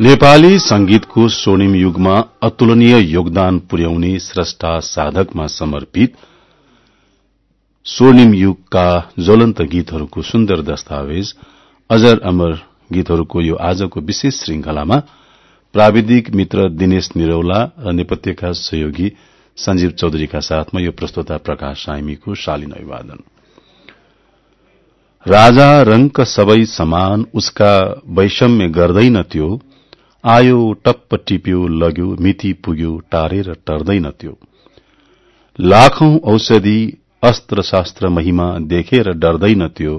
नेपाली संगीतको स्वर्णिम युगमा अतुलनीय योगदान पुर्याउने स्रष्टा साधकमा समर्पित स्वर्णिम युगका ज्वलन्त गीतहरूको सुन्दर दस्तावेज अजर अमर गीतहरूको यो आजको विशेष श्रृंखलामा प्राविधिक मित्र दिनेश निरौला र नेपथ्यका सहयोगी संजीव चौधरीका साथमा यो प्रस्तोता प्रकाश साइमीको शालीन अभिवादन। राजा रंक सबै समान उसका वैषम्य गर्दैन त्यो आयो टप्प टिप्यो लग्यो मिति पुग्यो टारेर टर्दैन त्यो। लाखौं औषधि अस्त्र शास्त्र महिमा देखेर डर्दैन त्यो।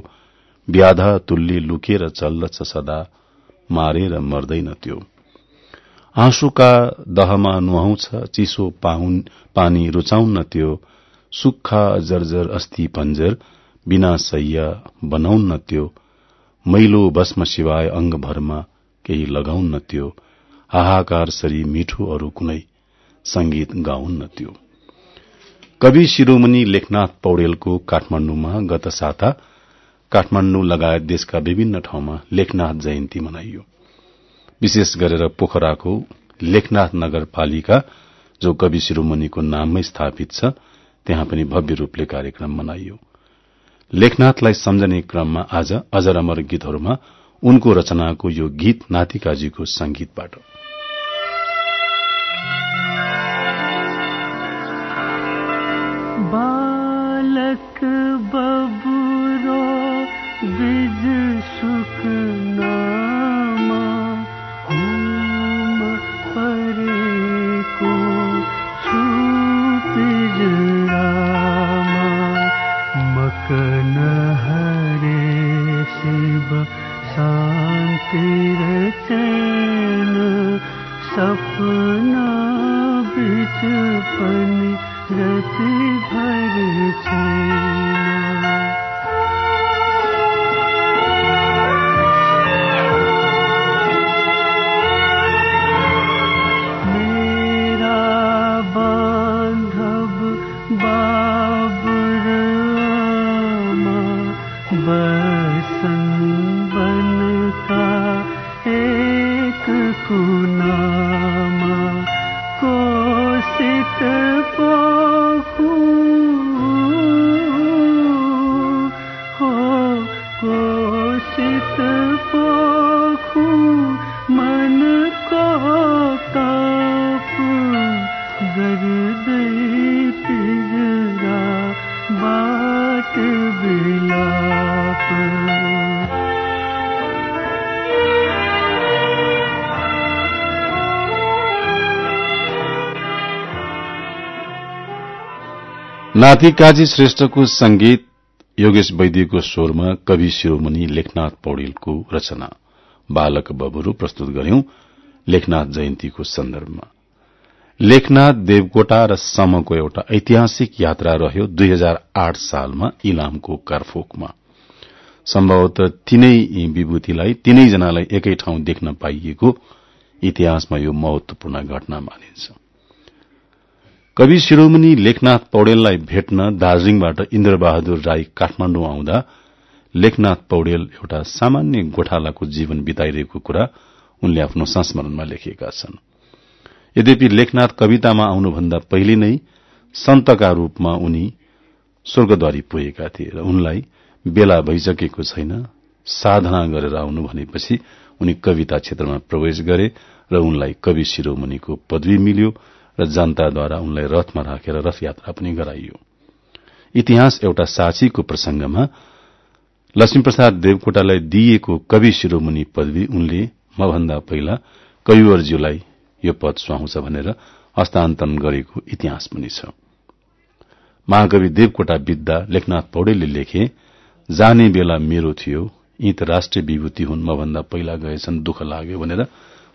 व्याधा तुल्य लुकेर चल्दछ सदा मारेर मर्दैन त्यो। आँसुका दहमा नुहाउँछ चिसो पानी रुचाउन्न त्यो। सुक्खा जर्जर अस्थि पञ्जर बिना सैया बनाउन्न त्यो। मैलो भस्म शिवाय अंगभरमा केही लगाउन्न त्यो हाहाकार सरी मिठो अरू कुनै संगीत गाउन्न त्यो कवि शिरोमणि लेखनाथ पौडेलको काठमाण्डुमा गत साता काठमाण्डु लगायत देशका विभिन्न ठाउँमा लेखनाथ जयन्ती मनाइयो। विशेष गरेर पोखराको लेखनाथ नगरपालिका जो कवि शिरोमणिको नाममै स्थापित छ त्यहाँ पनि भव्य रूपले कार्यक्रम मनाइयो। लेखनाथलाई सम्झने क्रममा आज अजर अमर गीतहरूमा उनको रचनाको यो गीत नातिकाजीको संगीतबाट बालक बबुरो बिज सुकनामा शान्ति चैन सपना बिच पनि रति भर छैन नाति काजी श्रेष्ठको संगीत योगेश वैद्यको स्वरमा कवि शिरोमणि लेखनाथ पौडेलको रचना। बालक बबुरू प्रस्तुत गर्यौं लेखनाथ जयन्तीको सन्दर्भमा। लेखनाथ देवकोटा र समको एउटा ऐतिहासिक यात्रा रह्यो दुई हजार आठ सालमा इलामको करफोकमा। सम्भवतः तीनै विभूतिलाई तीनैजनालाई एकै ठाउँ देख्न पाइएको इतिहासमा यो महत्वपूर्ण घटना मानिन्छ। कवि शिरोमणि लेखनाथ पौडेललाई भेट्न दार्जीलिङबाट इन्द्रबहादुर राई काठमाण्डु आउँदा लेखनाथ पौडेल एउटा सामान्य गोठालाको जीवन बिताइरहेको कुरा उनले आफ्नो संस्मरणमा लेखेका छन्। यद्यपि लेखनाथ कवितामा आउनुभन्दा पहिले नै सन्तका रूपमा उनी स्वर्गद्वारी पुगेका थिए र उनलाई बेला भइसकेको छैन साधना गरेर आउनु भनेपछि उनी कविता क्षेत्रमा प्रवेश गरे र उनलाई कवि शिरोमणिको पदवी मिल्यो र जनताद्वारा उनलाई रथमा राखेर रथ यात्रा पनि गराइयो। इतिहास एउटा साक्षीको प्रसंगमा लक्ष्मीप्रसाद देवकोटालाई दिइएको कवि शिरोमणि पदवी उनले मभन्दा पहिला कविवरज्यूलाई यो पद सुहाउँछ भनेर हस्तान्तरण गरेको इतिहास पनि छ। महाकवि देवकोटा विद्या लेखनाथ पौडेलले लेखे जाने बेला मेरो थियो यी त राष्ट्रिय विभूति हुन् मभन्दा पहिला गएछन् दुःख लाग्यो भनेर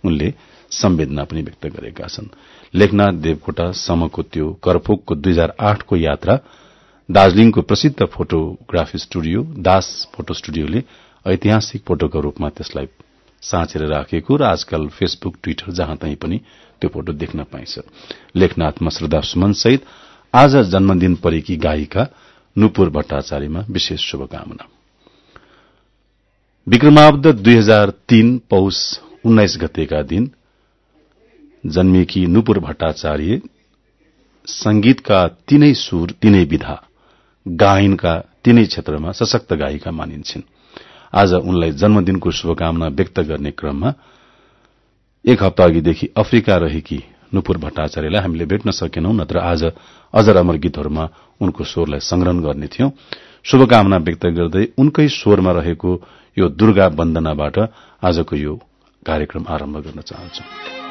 उनले संवेदना पनि व्यक्त गरेका छन्। लेखनाथ देवकोटा समको त्यो करफोकको दुई हजार आठको यात्रा दार्जीलिङको प्रसिद्ध फोटोग्राफी स्टुडियो दास फोटो स्टुडियोले ऐतिहासिक फोटोको रूपमा त्यसलाई साँचेर राखेको र आजकल फेसबुक ट्विटर जहाँ तहीँ पनि त्यो फोटो देख्न पाइन्छ। लेखनाथमा श्रद्धा सुमन सहित आज जन्मदिन परेकी गायिका नुपुर भट्टाचार्यमा विशेष शुभकामना। विक्रमाब्द दुई हजार तीन पौष उन्नाइस गतेका दिन जन्मिएकी नुपुर भट्टाचार्य संगीतका तीनै सुर तीनै विधा गायनका तीनै क्षेत्रमा सशक्त गायिका मानिन्छन्। आज उनलाई जन्मदिनको शुभकामना व्यक्त गर्ने क्रममा एक हप्ता अघिदेखि अफ्रिका रहेकी नुपुर भट्टाचार्यलाई हामीले भेट्न सकेनौं नत्र आज अजर अमर गीतहरूमा उनको स्वरलाई संग्रहण गर्ने थियौं। शुभकामना व्यक्त गर्दै उनकै स्वरमा रहेको यो दुर्गा वन्दनाबाट आजको यो कार्यक्रम आरम्भ गर्न चाहन्छौ।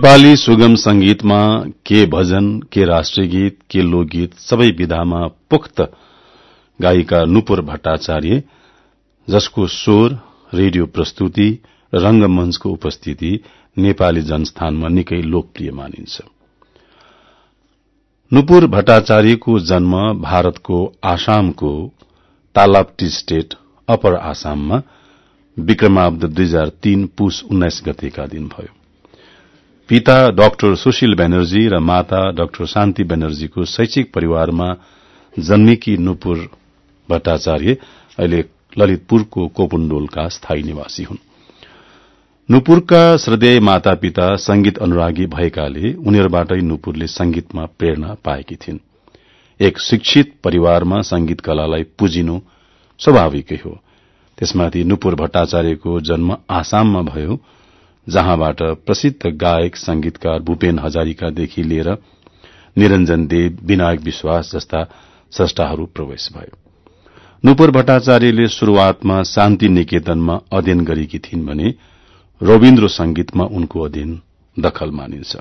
नेपाली सुगम संगीतमा के भजन के राष्ट्रिय गीत के लोकगीत सबै विधामा पुख्त गायिका नुपुर भट्टाचार्य जसको स्वर रेडियो प्रस्तुति रंगमंचको उपस्थिति नेपाली जनस्थानमा निकै लोकप्रिय मानिन्छ। नुपुर भट्टाचार्यको जन्म भारतको आसामको तालाप्टी स्टेट अपर आसाममा विक्रमाब्द दुई हजार तीन पुस उन्नाइस गतेका दिन भयो। पिता डाक्टर सुशील ब्यानर्जी र माता डाक्टर शान्ति ब्यानर्जीको शैक्षिक परिवारमा जन्मेकी नुपुर भट्टाचार्य अहिले ललितपुरको कोपुण्डोलका स्थायी निवासी हुन्। नुपुरका श्रद्धेय माता पिता संगीत अनुरागी भएकाले उनीहरूबाटै नुपुरले संगीतमा प्रेरणा पाएकी थिइन्। एक शिक्षित परिवारमा संगीत कलालाई पुजिनु स्वाभाविकै हो। त्यसमाथि नुपुर भट्टाचार्यको जन्म आसाममा भयो। जहाँबाट प्रसिद्ध गायक संगीतकार भूपेन हजारिकादेखि लिएर निरञ्जन देव विनायक विश्वास जस्ता स्रष्टाहरू प्रवेश भयो। नुपुर भट्टाचार्यले शुरूआतमा शान्ति निकेतनमा अध्ययन गरेकी थिइन् भने रविन्द्र संगीतमा उनको अध्ययन दखल मानिन्छ।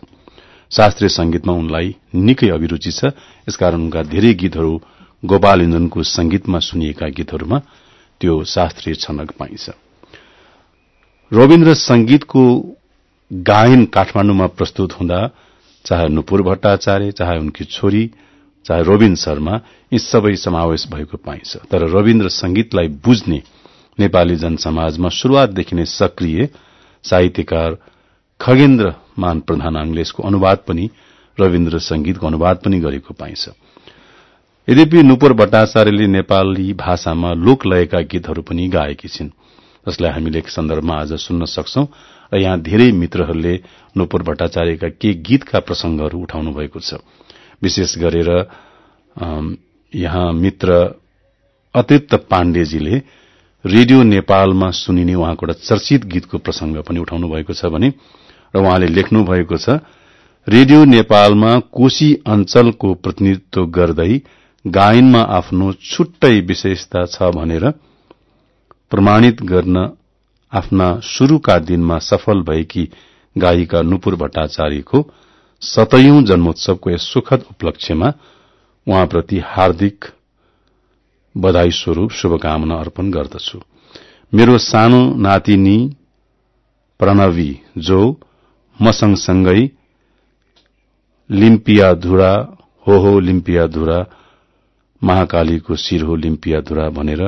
शास्त्रीय संगीतमा उनलाई निकै अभिरूचि छ। यसकारण उनका धेरै गीतहरू गोपाल इन्जनको संगीतमा सुनिएका गीतहरूमा त्यो शास्त्रीय छनक पाइन्छ। रविन्द्र संगीतको गायन काठमाण्डुमा प्रस्तुत हुँदा चाहे नुपुर भट्टाचार्य चाहे उनकी छोरी चाहे रोबिन शर्मा यी सबै समावेश भएको पाइन्छ। तर रविन्द्र संगीतलाई बुझ्ने नेपाली जनसमाजमा शुरूआतदेखि नै सक्रिय साहित्यकार खगेन्द्र मान प्रधानाङले यसको अनुवाद पनि रविन्द्र संगीतको अनुवाद पनि गरेको पाइन्छ। यद्यपि नुपुर भट्टाचार्यले नेपाली भाषामा लोकलयका गीतहरू पनि गाएकी छिन्। जसलाई हामीले एक सन्दर्भमा आज सुन्न सक्छौं र यहाँ धेरै मित्रहरूले नुपुर भट्टाचार्यका केही गीतका प्रसंगहरू उठाउनु भएको छ। विशेष गरेर यहाँ मित्र अतिरिक्त पाण्डेजीले रेडियो नेपालमा सुनिने उहाँको एउटा चर्चित गीतको प्रसंग पनि उठाउनु भएको छ भने र उहाँले लेख्नु भएको छ रेडियो नेपालमा कोशी अञ्चलको प्रतिनिधित्व गर्दै गायनमा आफ्नो छुट्टै विशेषता छ भनेर प्रमाणित गर्न आफ्ना शुरूका दिनमा सफल भएकी गायिका नुपुर भट्टाचार्यको सतयौं जन्मोत्सवको यस सुखद उपलक्ष्यमा उहाँप्रति हार्दिक बधाई स्वरूप शुभकामना अर्पण गर्दछु। मेरो सानो नातिनी प्रणवी जो म सँगसँगै लिम्पिया धुरा हो हो लिम्पिया धुरा महाकालीको शिर हो लिम्पिया धुरा भनेर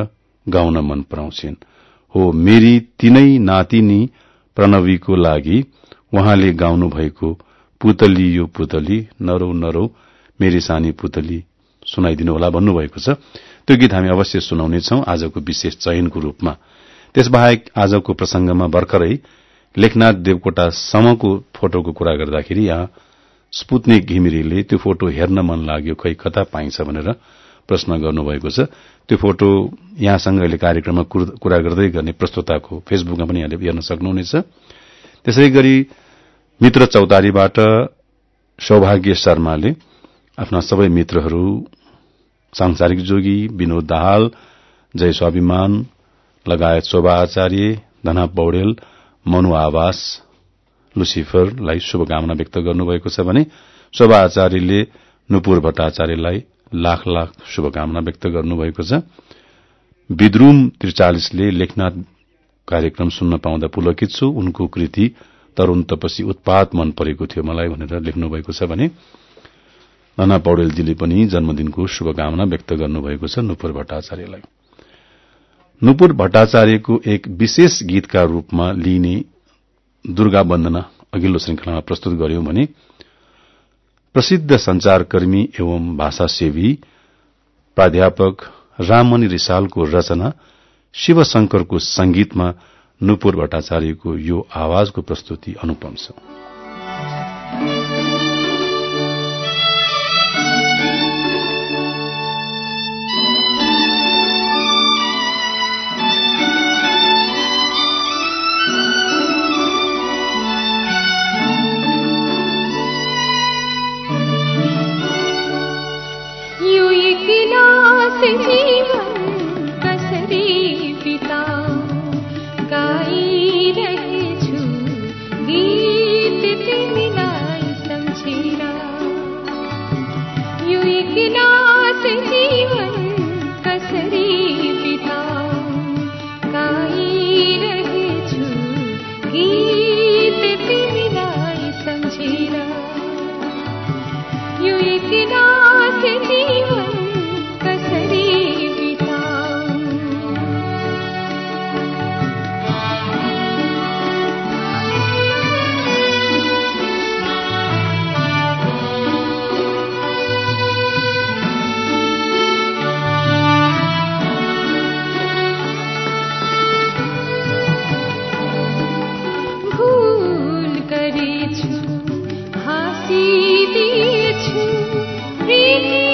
गाउन मन पराउँछिन्। हो मेरी तीनै नातिनी प्रणवीको लागि उहाँले गाउनु भएको पुतली यो पुतली नरौ नरौ मेरी सानी पुतली सुनाइदिनुहोला भन्नुभएको छ। त्यो गीत हामी अवश्य सुनाउनेछौ आजको विशेष चयनको रूपमा। त्यसबाहेक आजको प्रसंगमा भर्खरै लेखनाथ देवकोटा समको फोटोको कुरा गर्दाखेरि यहाँ स्पुत्निक घिमिरेले त्यो फोटो हेर्न मन लाग्यो खै कता पाइन्छ भनेर प्रश्न गर्नुभएको छ। त्यो फोटो यहाँसँग अहिले कार्यक्रममा कुरा गर्दै गर्ने प्रस्तुताको फेसबुकमा पनि यहाँले हेर्न सक्नुहुनेछ। त्यसै गरी मित्र चौतारीबाट सौभाग्य शर्माले आफ्ना सबै मित्रहरू सांसारिक जोगी विनोद दाहाल जय स्वाभिमान लगायत शोभा आचार्य धना पौडेल मनु आवास लुसिफरलाई शुभकामना व्यक्त गर्नुभएको छ भने शोभा आचार्यले नुपुर भट्टाचार्यलाई लाख लाख शुभकामना व्यक्त गर्नुभएको छ। विद्रुम त्रिचालिसले लेखनाथ कार्यक्रम सुन्न पाउँदा पुलकित छु। उनको कृति तरूण तपसी उत्पात मन परेको थियो मलाई भनेर लेख्नु भएको छ भने नना पौडेलजीले पनि जन्मदिनको शुभकामना व्यक्त गर्नुभएको छ नुपुर भट्टाचार्यलाई। नुपुर भट्टाचार्यको एक विशेष गीतका रूपमा लिइने दुर्गा वन्दना अघिल्लो श्रृंखलामा प्रस्तुत गर्यौं भने प्रसिद्ध संचारकर्मी एवं भाषासेवी प्राध्यापक राममणि रिसालको रचना शिवशंकरको संगीतमा नुपुर भट्टाचार्यको यो आवाजको प्रस्तुति अनुपम छ। 林鑫 Thank you.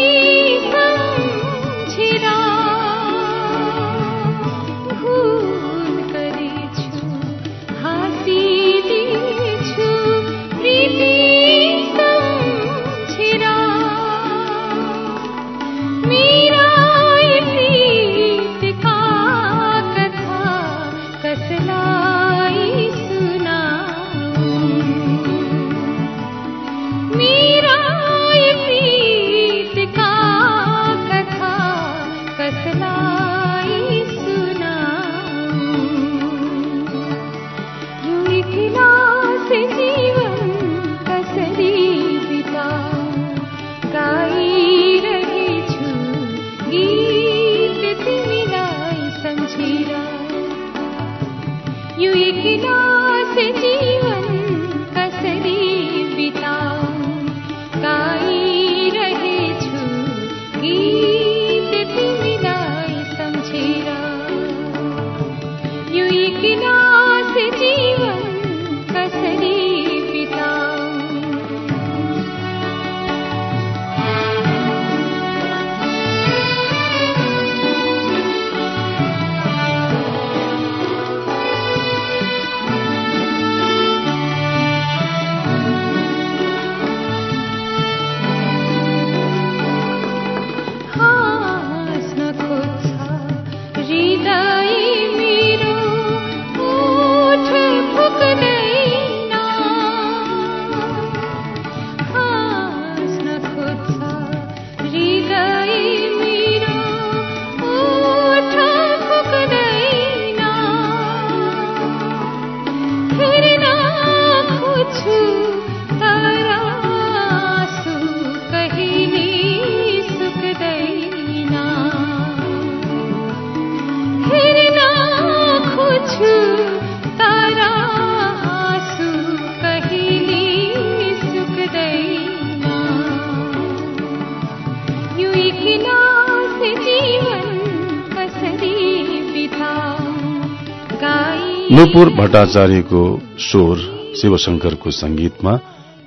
नुपुर भट्टाचार्यको स्वर शिवशंकरको संगीतमा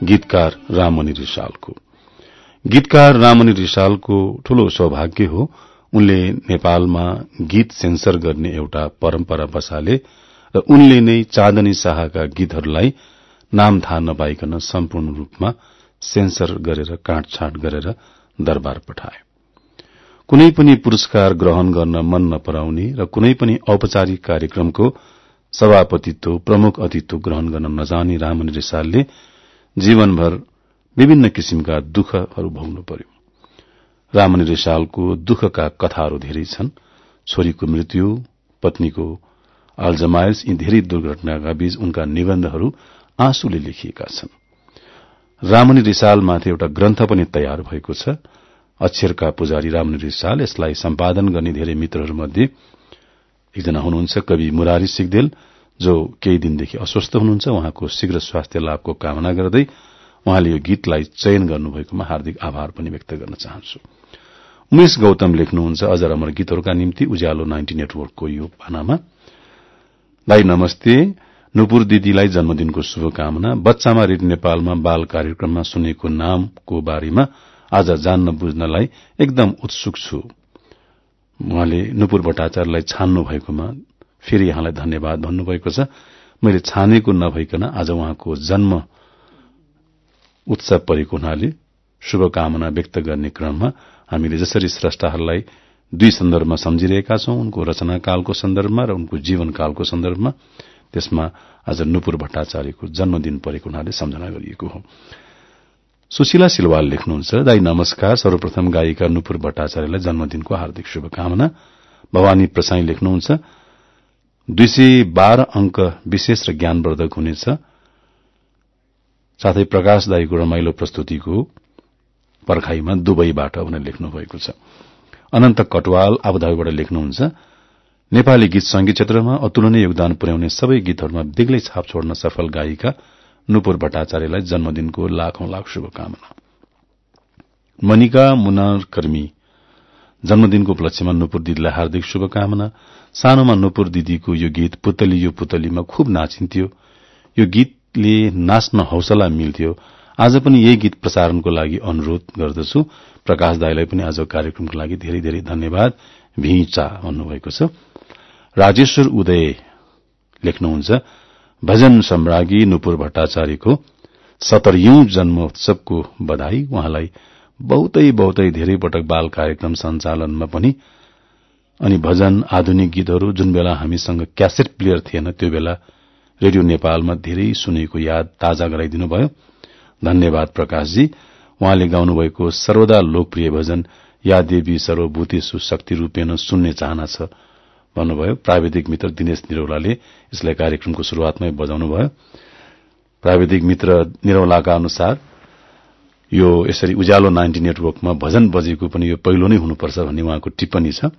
गीतकार राममणि रिसालको। गीतकार राममणि रिसालको ठूलो सौभाग्य हो उनले नेपालमा गीत सेन्सर गर्ने एउटा परम्परा बसाले र उनले नै चाँदनी शाहका गीतहरूलाई नाम थाहा नपाइकन सम्पूर्ण रूपमा सेन्सर गरेर काटछाट गरेर दरबार पठाए। कुनै पनि पुरस्कार ग्रहण गर्न मन नपराउने र कुनै पनि औपचारिक कार्यक्रमको सभापतित्व प्रमुख अतिथ्य ग्रहण गर्न नजाने रामन रिसालले जीवनभर विभिन्न किसिमका दुःखहरू भोग्नु पर्यो। रामन रिसालको दुःखका कथाहरू धेरै छन्। छोरीको मृत्यु पत्नीको अल्जमायस यी धेरै दुर्घटनाका बीच उनका निबन्धहरू आँसुले लेखिएका छन्। रामनी रिसालमाथि एउटा ग्रन्थ पनि तयार भएको छ। अक्षरका पुजारी रामनी रिसाल यसलाई सम्पादन गर्ने धेरै मित्रहरूमध्ये एकजना हुनुहुन्छ कवि मुरारी सिगदेल जो केही दिनदेखि अस्वस्थ हुनुहुन्छ। उहाँको शीघ्र स्वास्थ्य लाभको कामना गर्दै उहाँले यो गीतलाई चयन गर्नुभएकोमा हार्दिक आभार पनि व्यक्त गर्न चाहन्छु। उमेश गौतम लेख्नुहुन्छ अझ अमर गीतहरूका निम्ति उज्यालो नाइन्टी नेटवर्कको यो पानामा। दाई नमस्ते। नुपुर दिदीलाई जन्मदिनको शुभकामना। बच्चामा रेडियो नेपालमा बाल कार्यक्रममा सुनेको नामको बारेमा आज जान्न बुझ्नलाई एकदम उत्सुक छु। उहाँले नुपुर भट्टाचार्यलाई छान्नु भएकोमा फेरि यहाँलाई धन्यवाद भन्नुभएको छ। मैले छानेको नभइकन आज उहाँको जन्म उत्सव परेको हुनाले शुभकामना व्यक्त गर्ने क्रममा हामीले जसरी स्रष्टाहरूलाई दुई सन्दर्भमा सम्झिरहेका छौं उनको रचनाकालको सन्दर्भमा र उनको जीवनकालको सन्दर्भमा त्यसमा आज नुपुर भट्टाचार्यको जन्मदिन परेको हुनाले सम्झना गरिएको हो। सुशीला सिलवाल लेख्नुहुन्छ। दाई नमस्कार। सर्वप्रथम गायिका नुपुर भट्टाचार्यलाई जन्मदिनको हार्दिक शुभकामना। भवानी प्रसाई लेख्नुहुन्छ। दुई सय बाह्र अंक विशेष र ज्ञानवर्धक हुनेछ। साथै प्रकाश दाईको रमाइलो प्रस्तुतिको पर्खाईमा दुबईबाट भनेर लेख्नु भएको छ। अनन्त कटवाल आबुधाबीबाट लेख्नुहुन्छ। नेपाली गीत संगीत क्षेत्रमा अतुलनीय योगदान पुर्याउने सबै गीतहरूमा बेग्लै छाप छोड्न सफल गायिका नुपुर भट्टाचार्यलाई जन्मदिनको लाखौं लाख शुभकामना। मनिका मुनार कर्मी जन्मदिनको उपलक्ष्यमा नुपुर दिदीलाई हार्दिक शुभकामना। सानोमा नुपुर दिदीको यो गीत पुतली यो पुतलीमा खुब नाचिन्थ्यो। यो गीतले नाच्न हौसला मिल्थ्यो। आज पनि यही गीत प्रसारणको लागि अनुरोध गर्दछु। प्रकाश दाईलाई पनि आज कार्यक्रमको लागि धेरै धेरै धन्यवाद। भिचा भन्नुभएको छ। राजेश्वर उदय लेख्नुहुन्छ। भजन सम्राज्ञी नुपुर भट्टाचार्यको सतरियौं जन्मोत्सवको बधाई उहाँलाई बहुतै बहुतै धेरै पटक बाल कार्यक्रम सञ्चालनमा पनि अनि भजन आधुनिक गीतहरू जुन बेला हामीसँग क्यासेट प्लेयर थिएन त्यो बेला रेडियो नेपालमा धेरै सुनेको याद ताजा गराइदिनुभयो। धन्यवाद प्रकाशजी। उहाँले गाउनुभएको सर्वदा लोकप्रिय भजन या देवी सर्वभूतेषु शक्ति रूपेण सुन्ने चाहना छ। भन्नुभयो प्राविधिक मित्र दिनेश निरौलाले यसलाई कार्यक्रमको शुरूआतमै बजाउनुभयो। प्राविधिक मित्र निरौलाका अनुसार यो यसरी उज्यालो नाइन्टी नेटवर्कमा भजन बजेको पनि यो पहिलो नै हुनुपर्छ भन्ने उहाँको टिप्पणी छ।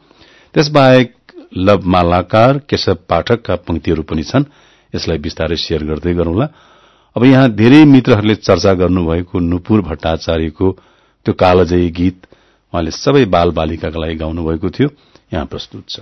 त्यसबाहेक लभ मालाकार केशव पाठकका पंक्तिहरू पनि छन्। यसलाई विस्तारै शेयर गर्दै गरौंला। अब यहाँ धेरै मित्रहरूले चर्चा गर्नुभएको नुपुर भट्टाचार्यको त्यो कालजयी गीत उहाँले सबै बाल बालिकाका लागि गाउनुभएको थियो। यहाँ प्रस्तुत छ।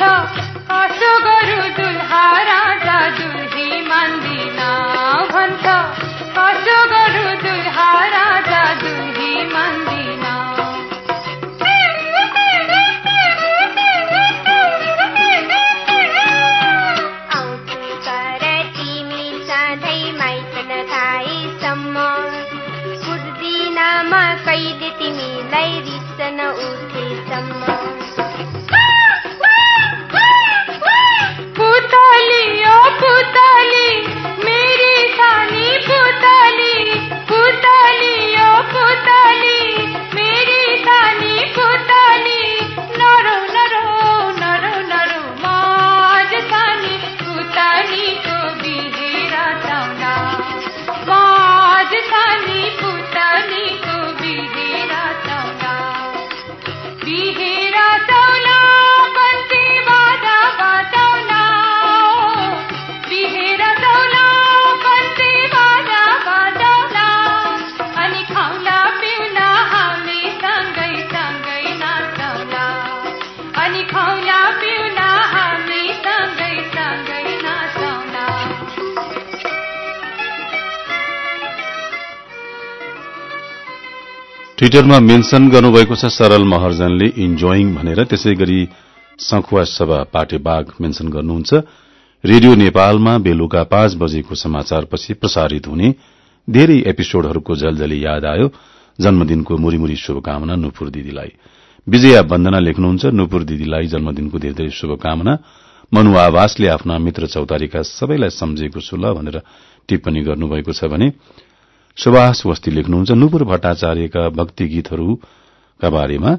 talk. ट्विटरमा मेन्सन गर्नुभएको छ सरल महर्जनले इन्जोइङ भनेर। त्यसै गरी सखुवा सभा पाटेबाग मेन्सन गर्नुहुन्छ। रेडियो नेपालमा बेलुका पाँच बजेको समाचारपछि प्रसारित हुने धेरै एपिसोडहरूको जलजली याद आयो। जन्मदिनको मुरीमुरी शुभकामना नुपुर दिदीलाई। विजया वन्दना लेख्नुहुन्छ नुपुर दिदीलाई जन्मदिनको धेरै धेरै शुभकामना। मनु आवासले आफ्ना मित्र चौतारीका सबैलाई सम्झेको छु ल भनेर टिप्पणी गर्नुभएको छ भने सुभाष वस्ती लेख्नुहुन्छ। नुपुर भट्टाचार्यका भक्ति गीतहरूका बारेमा।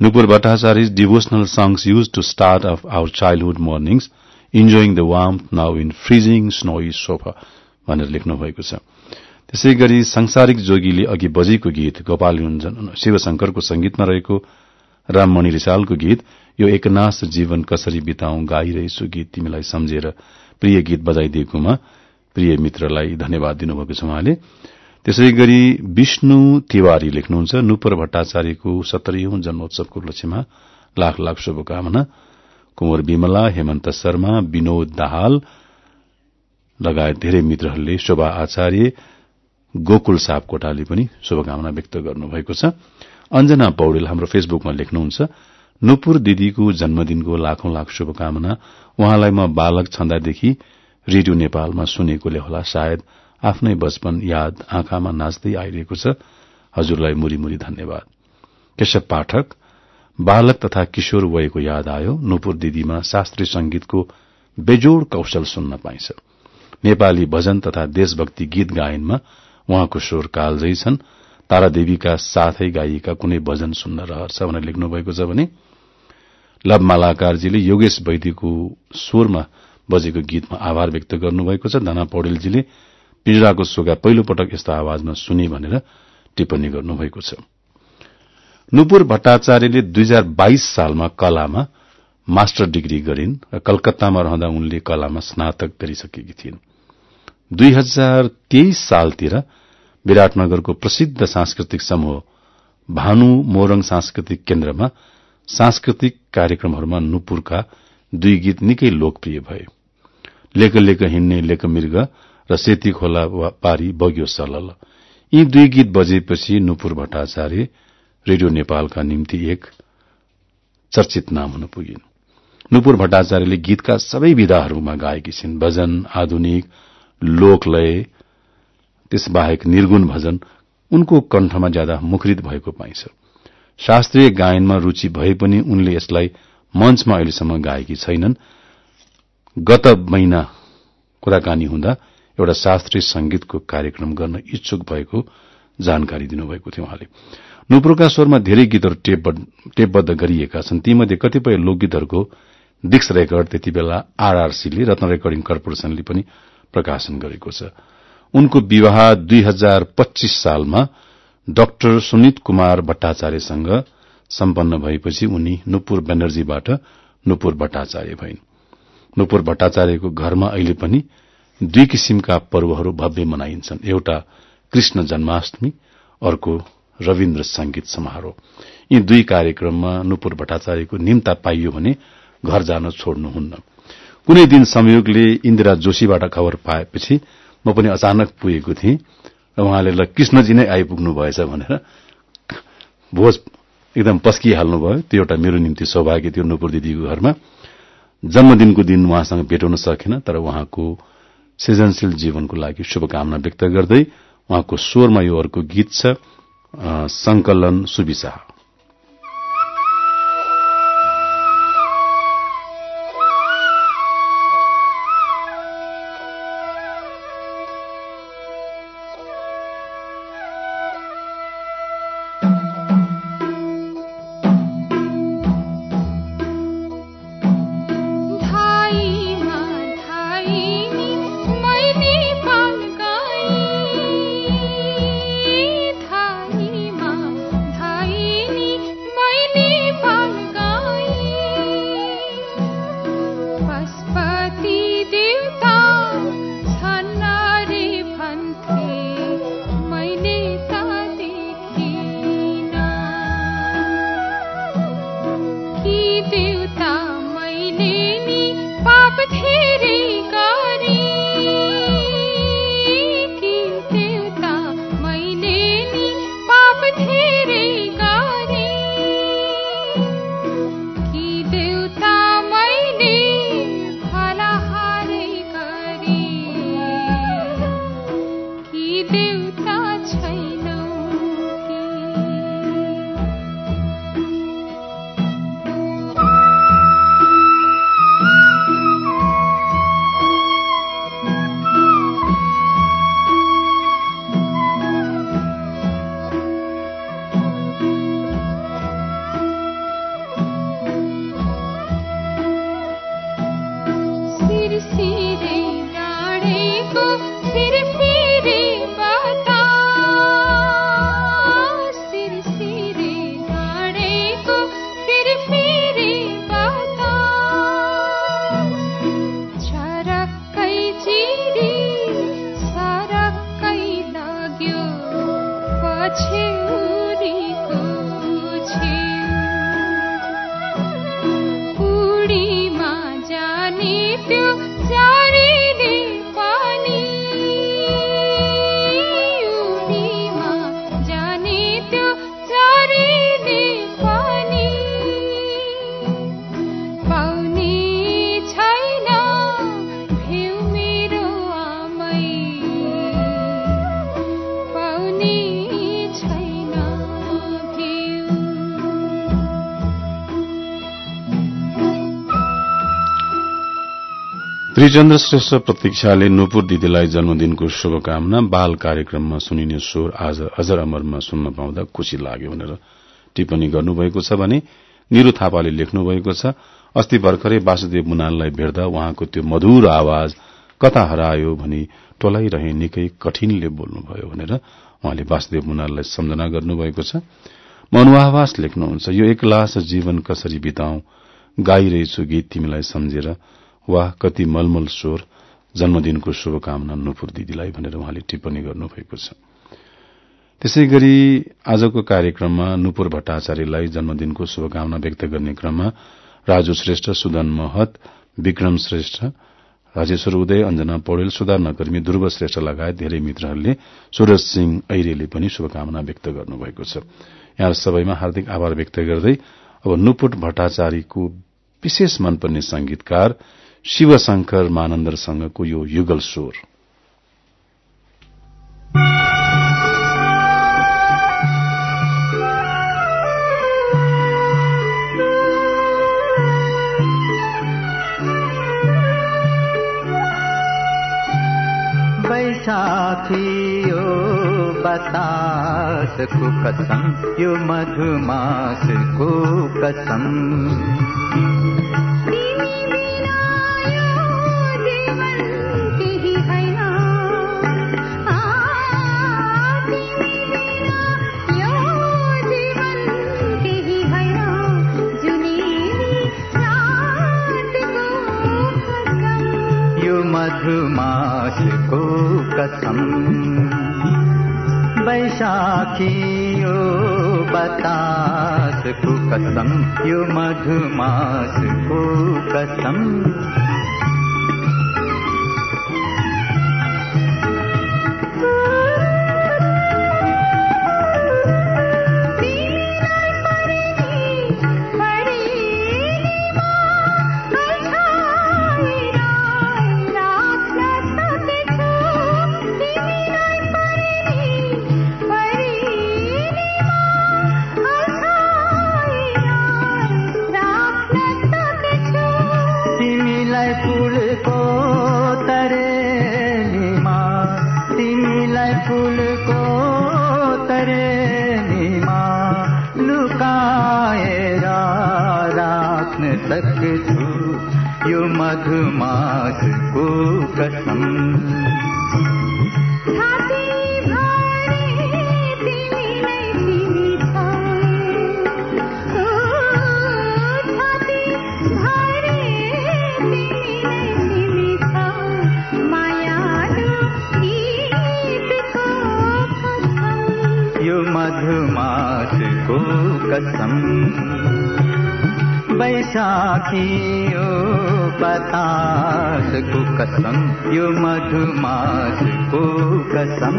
Nupur Bhattacharya devotional songs use to start off our childhood mornings enjoying the warm now in freezing snowy sofa भनेर लेख्नु भएको छ। त्यसै गरी सांसारिक जोगीले अघि बजेको गीत गोपाल शिवशंकरको संगीतमा रहेको राममणि रिसालको गीत यो एकनाश जीवन कसरी बिताउँ गाइरहेछु गीत तिमीलाई सम्झेर प्रिय गीत बजाइदिएकोमा प्रिय मित्रलाई धन्यवाद दिनुभएको छ उहाँले। त्यसै गरी विष्णु तिवारी लेख्नुहुन्छ नुपर भट्टाचार्यको सत्तरीौं जन्मोत्सवको उपलक्ष्यमा लाख लाख शुभकामना। कुंवर विमला हेमन्त शर्मा विनोद दाहाल लगायत धेरै मित्रहरूले शोभा आचार्य गोकुल सापकोटाले पनि शुभकामना व्यक्त गर्नुभएको छ। अञ्जना पौडेल हाम्रो फेसबुकमा लेख्नुहुन्छ नुपुर दिदीको जन्मदिनको लाखौं लाख शुभकामना। उहाँलाई म बालक छँदादेखि रेडियो नेपालमा सुनेकोले होला सायद आफ्नै बचपन याद आँखामा नाच्दै आइरहेको छ। हजुरलाई मुरी धन्यवाद। केशव पाठक बालक तथा किशोर वयको याद आयो। नुपुर दिदीमा शास्त्रीय संगीतको बेजोड़ कौशल सुन्न पाइन्छ। नेपाली भजन तथा देशभक्ति गीत गायनमा उहाँको स्वर कालजै छन्। तारादेवीका साथै गाइएका कुनै भजन सुन्न रहर छ भनेर लेख्नु भएको छ भने लभ मालाकारजीले योगेश वैद्यको स्वरमा बजेको गीतमा आभार व्यक्त गर्नुभएको छ। धना पौडेलजीले पिजराको सोगा पहिलो पटक यस्तो आवाजमा सुने भनेर टिप्पणी गर्नुभएको छ। नुपुर भट्टाचार्यले दुई हजार बाइस सालमा कलामा मास्टर डिग्री गरिन् र कलकत्तामा रहँदा उनले कलामा स्नातक गरिसकेकी थिइन्। दुई हजार तेइस सालतिर विराटनगरको प्रसिद्ध सांस्कृतिक समूह भानु मोरङ सांस्कृतिक केन्द्रमा सांस्कृतिक कार्यक्रमहरूमा नुपुरका दुई गीत निकै लोकप्रिय भए। लेक लेक हिँड्ने लेक मृग र सेती खोला पारी बग्यो सलल। यी दुई गीत बजेपछि नुपुर भट्टाचार्य रेडियो नेपालका निम्ति एक चर्चित नाम हुन पुगिन्। नुपुर भट्टाचार्यले गीतका सबै विधाहरूमा गाएकी छिन्। भजन आधुनिक लोकलय त्यसबाहेक निर्गुण भजन उनको कण्ठमा ज्यादा मुखरित भएको पाइन्छ। शास्त्रीय गायनमा रूचि भए पनि उनले यसलाई मञ्चमा अहिलेसम्म गाएकी छैनन्। गत महिना कुराकानी हुँदा एउटा शास्त्रीय संगीतको कार्यक्रम गर्न इच्छुक भएको जानकारी दिनुभएको थियो उहाँले। नुपुरका स्वरमा धेरै गीतहरू टेपबद्ध गरिएका छन्। तीमध्ये कतिपय लोकगीतहरूको डिक्स रेकर्ड त्यति बेला आरआरसीले रत्न रेकर्डिङ कर्पोरेशनले पनि प्रकाशन गरेको छ। उनको विवाह दुई हजार पच्चीस सालमा डाक्टर सुनित कुमार भट्टाचार्यसँग सम्पन्न भएपछि उनी नुपुर ब्यानर्जीबाट नुपुर भट्टाचार्य भइन्। नुपुर भट्टाचार्यको घरमा अहिले पनि दुई किसिमका पर्वहरू भव्य मनाइन्छन्। एउटा कृष्ण जन्माष्टमी अर्को रविन्द्र संगीत समारोह। यी दुई कार्यक्रममा नुपुर भट्टाचार्यको निम्ता पाइयो भने घर जान छोड्नुहुन्न कुनै दिन संयोगले इन्दिरा जोशीबाट खबर पाएपछि म पनि अचानक पुगेको थिएँ र उहाँले ल कृष्णजी नै आइपुग्नु भएछ भनेर भोज एकदम पस्किहाल्नुभयो। त्यो एउटा मेरो निम्ति सौभाग्य थियो नुपुर दिदीको घरमा। जन्मदिनको दिन उहाँसँग भेट हुन सकेन तर उहाँको सृजनशील जीवनको लागि शुभकामना व्यक्त गर्दै उहाँको स्वरमा यो अर्को गीत छ संकलन सुविशाह त्रिचन्द्र श्रेष्ठ प्रतीक्षाले नुपुर दिदीलाई जन्मदिनको शुभकामना बाल कार्यक्रममा सुनिने स्वर आज अजर अमरमा सुन्न पाउँदा खुशी लाग्यो भनेर टिप्पणी गर्नुभएको छ भने निरू थापाले लेख्नु भएको छ अस्ति भर्खरै वासुदेव मुनाललाई भेट्दा उहाँको त्यो मधुर आवाज कता हरायो भनी टोलाइरहे निकै कठिनले बोल्नुभयो भनेर उहाँले वासुदेव मुनाललाई सम्झना गर्नुभएको छ। मनुआवास लेख्नुहुन्छ यो एकलास जीवन कसरी बिताउँ गाइरहेछु गीत तिमीलाई सम्झेर। वाह कति मलमल स्वर जन्मदिनको शुभकामना नुपुर दिदीलाई भनेर उहाँले टिप्पणी गर्नुभएको छ। त्यसै गरी आजको कार्यक्रममा नुपुर भट्टाचार्यलाई जन्मदिनको शुभकामना व्यक्त गर्ने क्रममा राजु श्रेष्ठ सुदन महत विक्रम श्रेष्ठ राजेश्वर उदय अञ्जना पौडेल सुधार नकर्मी ध्रुव श्रेष्ठ लगायत धेरै मित्रहरूले सूरज सिंह ऐरेले पनि शुभकामना व्यक्त गर्नुभएको छ। यहाँ सबैमा हार्दिक आभार व्यक्त गर्दै अब नुपुट भट्टाचार्यको विशेष मनपर्ने संगीतकार शिवशंकर मानन्दरसँगको यो युगल स्वर। बैशाखी यो बतासको कसम यो मधुमासको कसम। कसम बैशाखी यो बतासको कसम। यो मधुमासको कसम। छौ मायालु गीतको कसम। यो मधुमासको कसम। बैशाखी यो बतासको कसम यो मधुमासको कसम।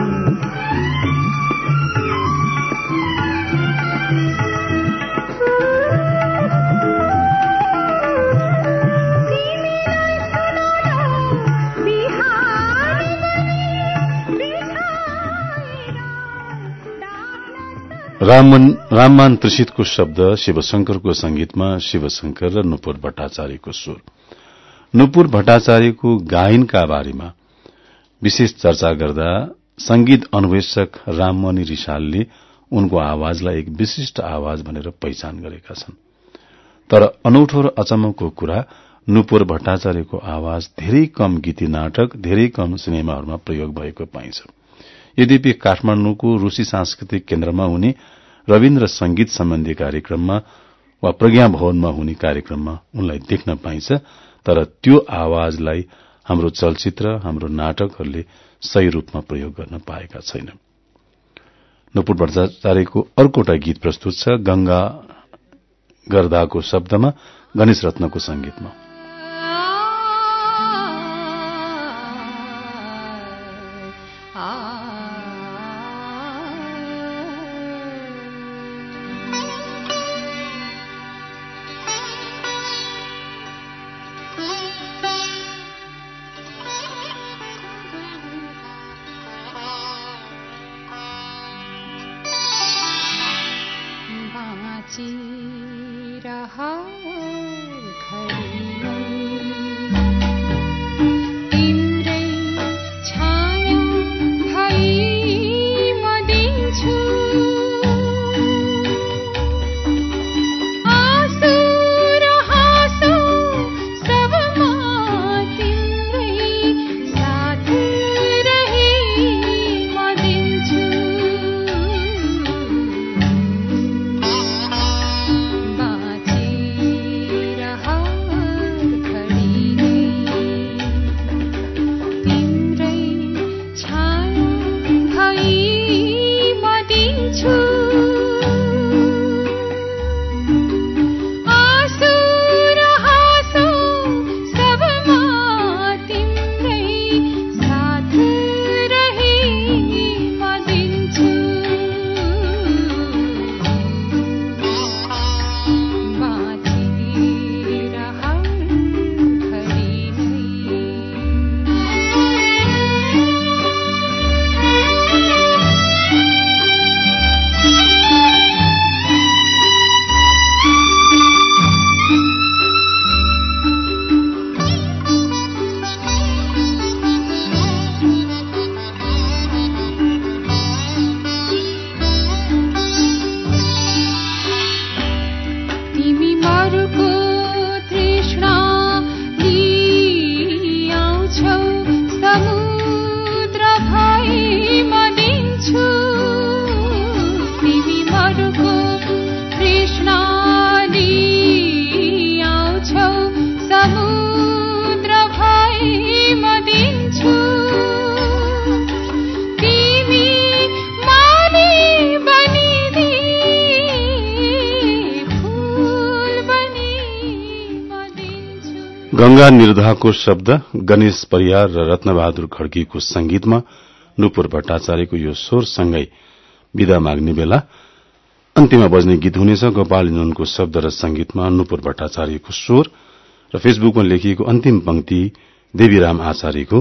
राममान त्रिषितको शब्द शिवशंकरको संगीतमा शिवशंकर र नुपुर भट्टाचार्यको स्वर नुपुर भट्टाचार्यको गायनका बारेमा विशेष चर्चा गर्दा संगीत अन्वेषक राममणि रिसालले उनको आवाजलाई एक विशिष्ट आवाज भनेर पहिचान गरेका छन्। तर अनौठो र अचम्मको कुरा नुपुर भट्टाचार्यको आवाज धेरै कम गीती नाटक धेरै कम सिनेमाहरूमा प्रयोग भएको पाइन्छ। यद्यपि काठमाण्डुको रूसी सांस्कृतिक केन्द्रमा हुने रविन्द्र संगीत सम्बन्धी कार्यक्रममा वा प्रज्ञा भवनमा हुने कार्यक्रममा उनलाई देख्न पाइन्छ तर त्यो आवाजलाई हाम्रो चलचित्र हाम्रो नाटकहरूले सही रूपमा प्रयोग गर्न पाएका छैनन्। नुपुर भट्टाचार्यको अर्कोटा गीत प्रस्तुत छ गंगा गर्दाको शब्दमा गणेश रत्नको संगीतमा निर्धाको शब्द गणेश परियार र रत्नबहादुर खड्कीको संगीतमा नुपुर भट्टाचार्यको यो स्वरसँगै विदा माग्ने बेला अन्त्यमा बज्ने गीत हुनेछ। गोपाल नुनको शब्द र संगीतमा नुपुर भट्टाचार्यको स्वर र फेसबुकमा लेखिएको अन्तिम पंक्ति देवीराम आचार्यको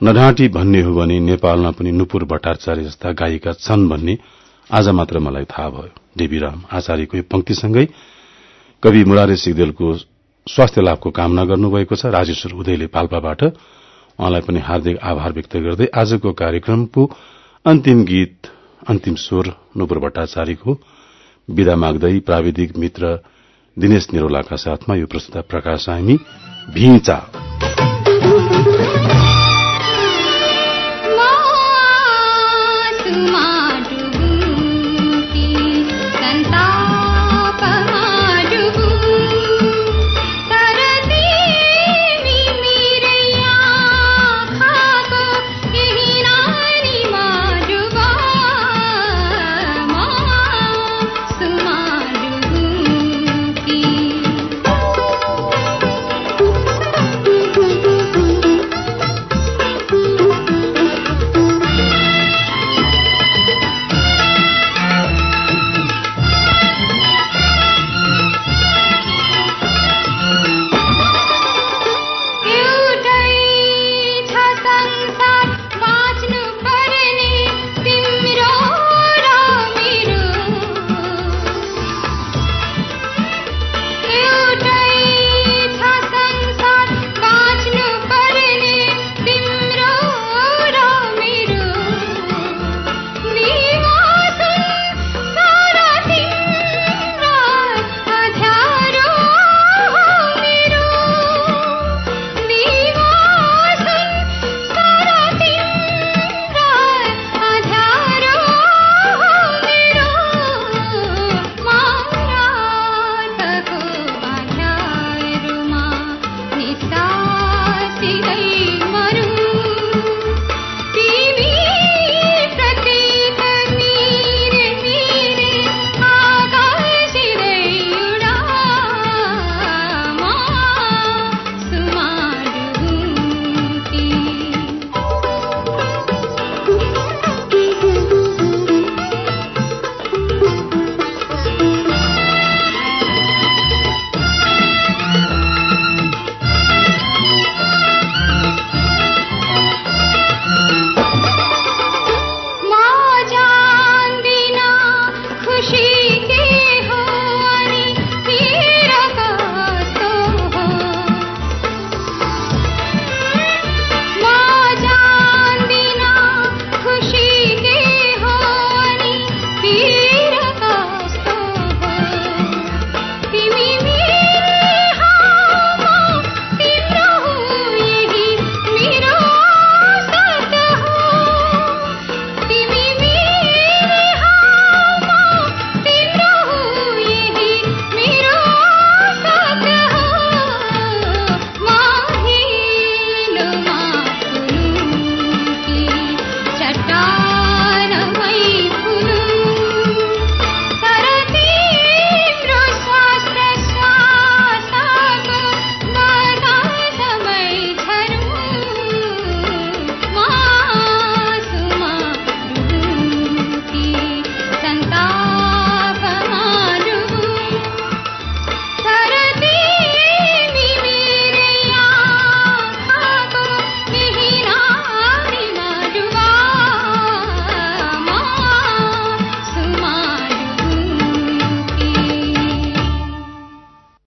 नढाँटी भन्ने हो भने नेपालमा पनि नुपुर भट्टाचार्य जस्ता गायिका छन् भन्ने आज मात्र मलाई थाहा भयो। देवीराम आचार्यको यो पंक्तिसँगै कवि मुरारी सिगदेलको स्वास्थ्य लाभको कामना गर्नुभएको छ। राजेश्वर उदयले पाल्पाबाट उहाँलाई पनि हार्दिक आभार व्यक्त गर्दै आजको कार्यक्रमको अन्तिम गीत अन्तिम स्वर नुपुर भट्टाचार्यको विदा माग्दै प्राविधिक मित्र दिनेश निरोलाका साथमा यो प्रस्तुता प्रकाश हामी भिंचा